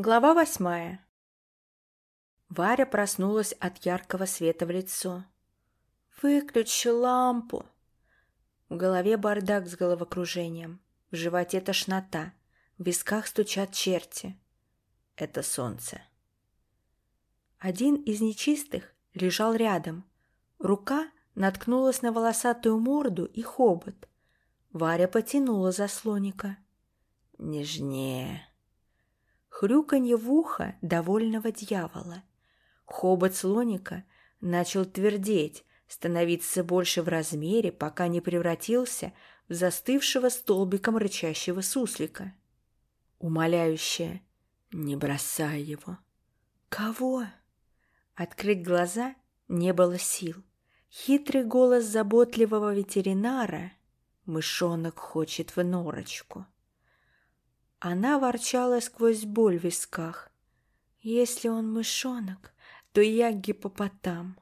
Глава восьмая Варя проснулась от яркого света в лицо. «Выключи лампу!» В голове бардак с головокружением, в животе тошнота, в висках стучат черти. Это солнце. Один из нечистых лежал рядом. Рука наткнулась на волосатую морду и хобот. Варя потянула за слоника. «Нежнее!» Хрюканье в ухо довольного дьявола. Хобот слоника начал твердеть, становиться больше в размере, пока не превратился в застывшего столбиком рычащего суслика. Умоляющая, не бросай его. Кого? Открыть глаза не было сил. Хитрый голос заботливого ветеринара «Мышонок хочет в норочку». Она ворчала сквозь боль в висках. «Если он мышонок, то я гипопотам».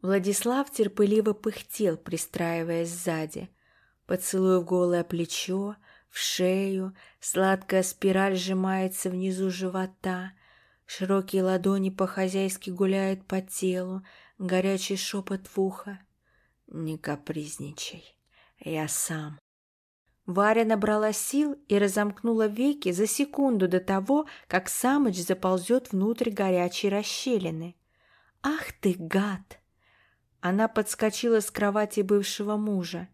Владислав терпеливо пыхтел, пристраиваясь сзади. Поцелуй в голое плечо, в шею, сладкая спираль сжимается внизу живота, широкие ладони по-хозяйски гуляют по телу, горячий шепот в ухо. «Не капризничай, я сам». Варя набрала сил и разомкнула веки за секунду до того, как Самыч заползет внутрь горячей расщелины. «Ах ты, гад!» Она подскочила с кровати бывшего мужа,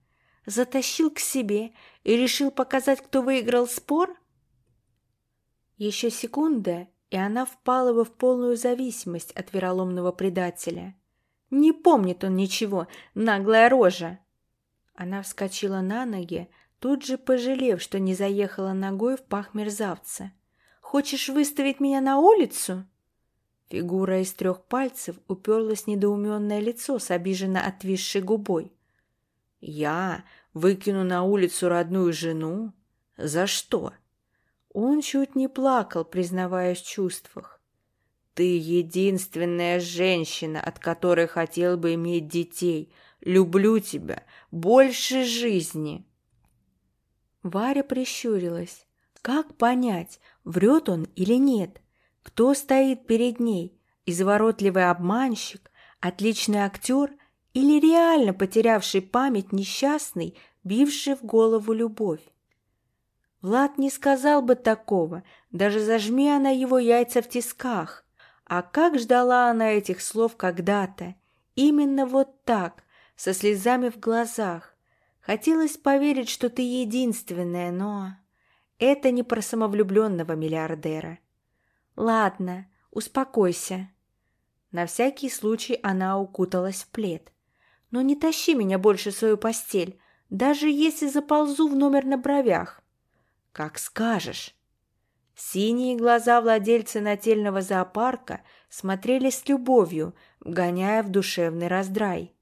затащил к себе и решил показать, кто выиграл спор? Еще секунда, и она впала бы в полную зависимость от вероломного предателя. Не помнит он ничего, наглая рожа. Она вскочила на ноги, тут же пожалев, что не заехала ногой в пах мерзавца. «Хочешь выставить меня на улицу?» Фигура из трех пальцев уперлась недоуменное лицо с обиженно отвисшей губой. «Я выкину на улицу родную жену? За что?» Он чуть не плакал, признаваясь в чувствах. «Ты единственная женщина, от которой хотел бы иметь детей. Люблю тебя больше жизни!» Варя прищурилась. Как понять, врет он или нет? Кто стоит перед ней? Изворотливый обманщик, отличный актер или реально потерявший память несчастный, бивший в голову любовь? Влад не сказал бы такого, даже зажми она его яйца в тисках. А как ждала она этих слов когда-то? Именно вот так, со слезами в глазах. Хотелось поверить, что ты единственная, но... Это не про самовлюбленного миллиардера. Ладно, успокойся. На всякий случай она укуталась в плед. Но не тащи меня больше в свою постель, даже если заползу в номер на бровях. Как скажешь. Синие глаза владельца нательного зоопарка смотрели с любовью, вгоняя в душевный раздрай.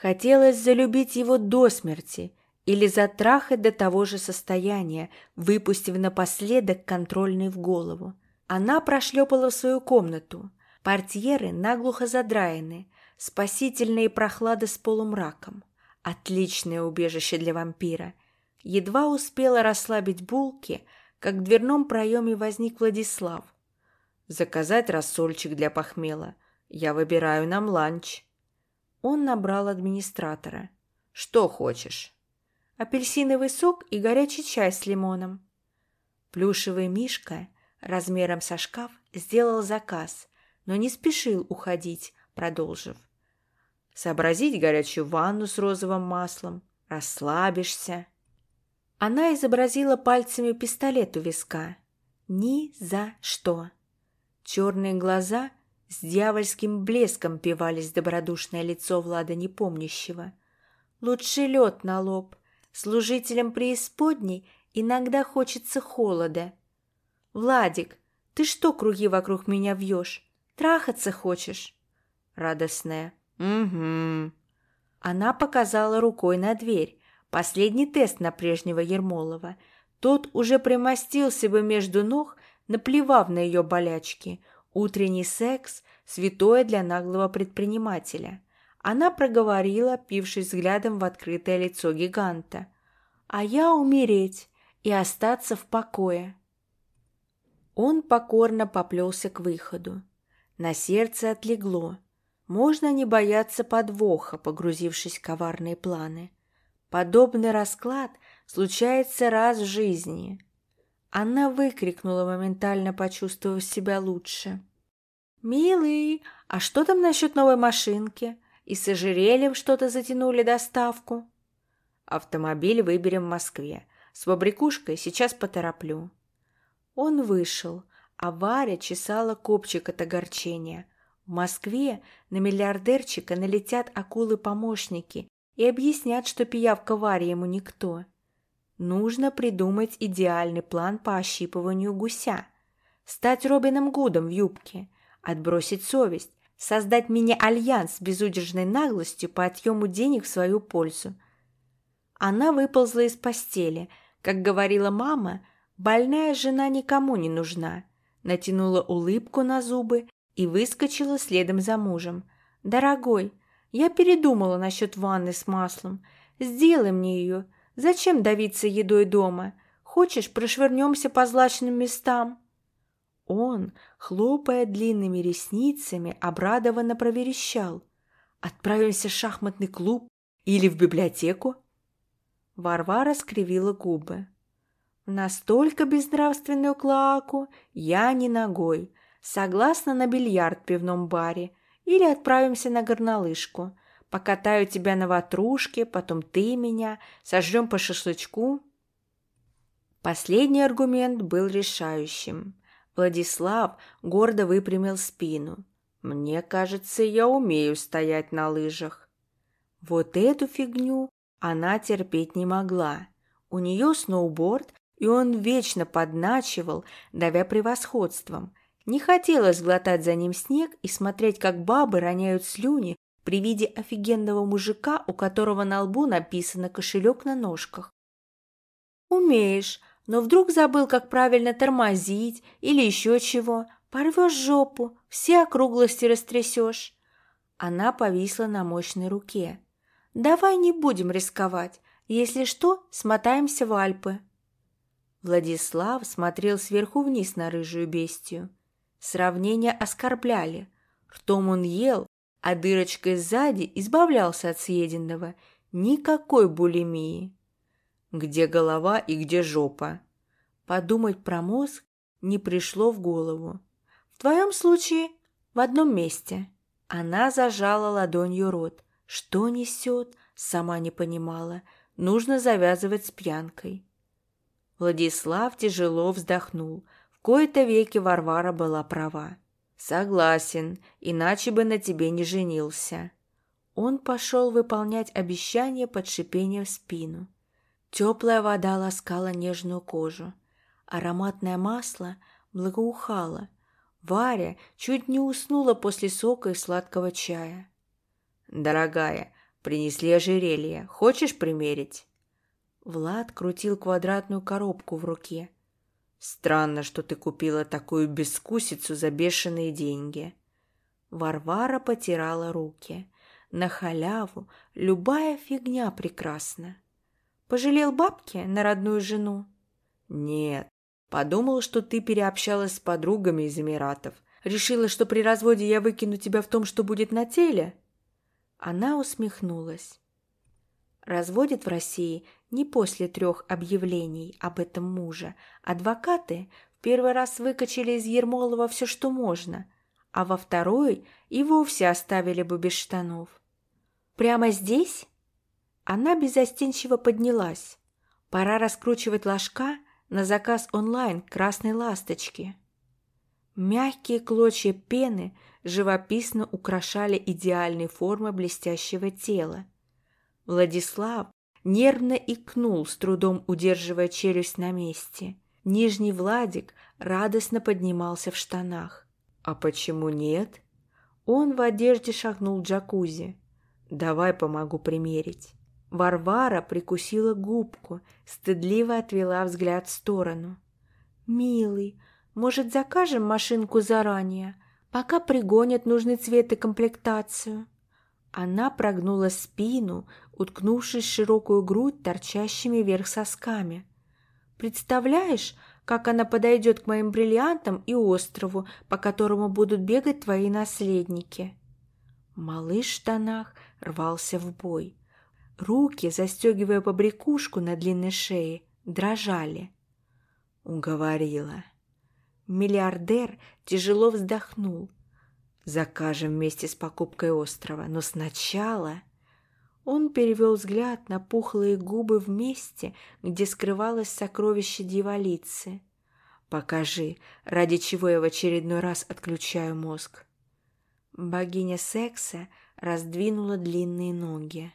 Хотелось залюбить его до смерти или затрахать до того же состояния, выпустив напоследок контрольный в голову. Она прошлепала в свою комнату. Портьеры наглухо задраены, спасительные прохлады с полумраком. Отличное убежище для вампира. Едва успела расслабить булки, как в дверном проеме возник Владислав. «Заказать рассольчик для похмела. Я выбираю нам ланч». Он набрал администратора. «Что хочешь?» «Апельсиновый сок и горячий чай с лимоном». Плюшевый мишка размером со шкаф сделал заказ, но не спешил уходить, продолжив. «Сообразить горячую ванну с розовым маслом, расслабишься». Она изобразила пальцами пистолет у виска. Ни за что. Черные глаза с дьявольским блеском пивались добродушное лицо Влада Непомнящего. Лучший лед на лоб. Служителям преисподней иногда хочется холода. «Владик, ты что круги вокруг меня вьешь? Трахаться хочешь?» Радостная. «Угу». Она показала рукой на дверь. Последний тест на прежнего Ермолова. Тот уже примостился бы между ног, наплевав на ее болячки – Утренний секс – святое для наглого предпринимателя. Она проговорила, пившись взглядом в открытое лицо гиганта. «А я умереть и остаться в покое». Он покорно поплелся к выходу. На сердце отлегло. Можно не бояться подвоха, погрузившись в коварные планы. Подобный расклад случается раз в жизни. Она выкрикнула, моментально почувствовав себя лучше. «Милый, а что там насчет новой машинки? И с ожерельем что-то затянули доставку?» «Автомобиль выберем в Москве. С побрякушкой сейчас потороплю». Он вышел, а Варя чесала копчик от огорчения. В Москве на миллиардерчика налетят акулы-помощники и объяснят, что пиявка Варя ему никто. Нужно придумать идеальный план по ощипыванию гуся. Стать Робином Гудом в юбке, отбросить совесть, создать мини-альянс с безудержной наглостью по отъему денег в свою пользу. Она выползла из постели. Как говорила мама, больная жена никому не нужна. Натянула улыбку на зубы и выскочила следом за мужем. «Дорогой, я передумала насчет ванны с маслом. Сделай мне ее. Зачем давиться едой дома? Хочешь, прошвырнемся по злачным местам?» Он, хлопая длинными ресницами, обрадованно проверещал. «Отправимся в шахматный клуб или в библиотеку?» Варвара скривила губы. «Настолько безнравственную клаку я не ногой. Согласна на бильярд в пивном баре или отправимся на горнолыжку. Покатаю тебя на ватрушке, потом ты меня, сожрем по шашлычку». Последний аргумент был решающим. Владислав гордо выпрямил спину. «Мне кажется, я умею стоять на лыжах». Вот эту фигню она терпеть не могла. У нее сноуборд, и он вечно подначивал, давя превосходством. Не хотелось глотать за ним снег и смотреть, как бабы роняют слюни при виде офигенного мужика, у которого на лбу написано «кошелек на ножках». «Умеешь, но вдруг забыл, как правильно тормозить или еще чего. Порвешь жопу, все округлости растрясешь». Она повисла на мощной руке. Давай не будем рисковать. Если что, смотаемся в Альпы. Владислав смотрел сверху вниз на рыжую бестию. Сравнения оскорбляли. Ртом он ел, а дырочкой сзади избавлялся от съеденного. Никакой булимии. Где голова и где жопа? Подумать про мозг не пришло в голову. В твоем случае в одном месте. Она зажала ладонью рот. Что несет, сама не понимала. Нужно завязывать с пьянкой. Владислав тяжело вздохнул. В кои-то веки Варвара была права. «Согласен, иначе бы на тебе не женился». Он пошел выполнять обещание под шипение в спину. Теплая вода ласкала нежную кожу. Ароматное масло благоухало. Варя чуть не уснула после сока и сладкого чая. «Дорогая, принесли ожерелье. Хочешь примерить?» Влад крутил квадратную коробку в руке. «Странно, что ты купила такую бескусицу за бешеные деньги». Варвара потирала руки. На халяву любая фигня прекрасна. Пожалел бабки на родную жену? Нет. Подумал, что ты переобщалась с подругами из Эмиратов. Решила, что при разводе я выкину тебя в том, что будет на теле? Она усмехнулась. Разводят в России не после трех объявлений об этом мужа. Адвокаты в первый раз выкачали из Ермолова все, что можно, а во второй и вовсе оставили бы без штанов. «Прямо здесь?» Она безостенчиво поднялась. Пора раскручивать ложка на заказ онлайн красной ласточки. Мягкие клочья пены живописно украшали идеальные формы блестящего тела. Владислав нервно икнул, с трудом удерживая челюсть на месте. Нижний Владик радостно поднимался в штанах. «А почему нет?» Он в одежде шагнул в джакузи. «Давай помогу примерить». Варвара прикусила губку, стыдливо отвела взгляд в сторону. «Милый, может, закажем машинку заранее, пока пригонят нужный цвет и комплектацию?» Она прогнула спину, уткнувшись широкую грудь торчащими вверх сосками. «Представляешь, как она подойдет к моим бриллиантам и острову, по которому будут бегать твои наследники. Малыш в штанах рвался в бой. Руки, застегивая побрякушку на длинной шее, дрожали. Уговорила. Миллиардер тяжело вздохнул. Закажем вместе с покупкой острова, но сначала... Он перевел взгляд на пухлые губы в месте, где скрывалось сокровище дьяволицы. «Покажи, ради чего я в очередной раз отключаю мозг». Богиня секса раздвинула длинные ноги.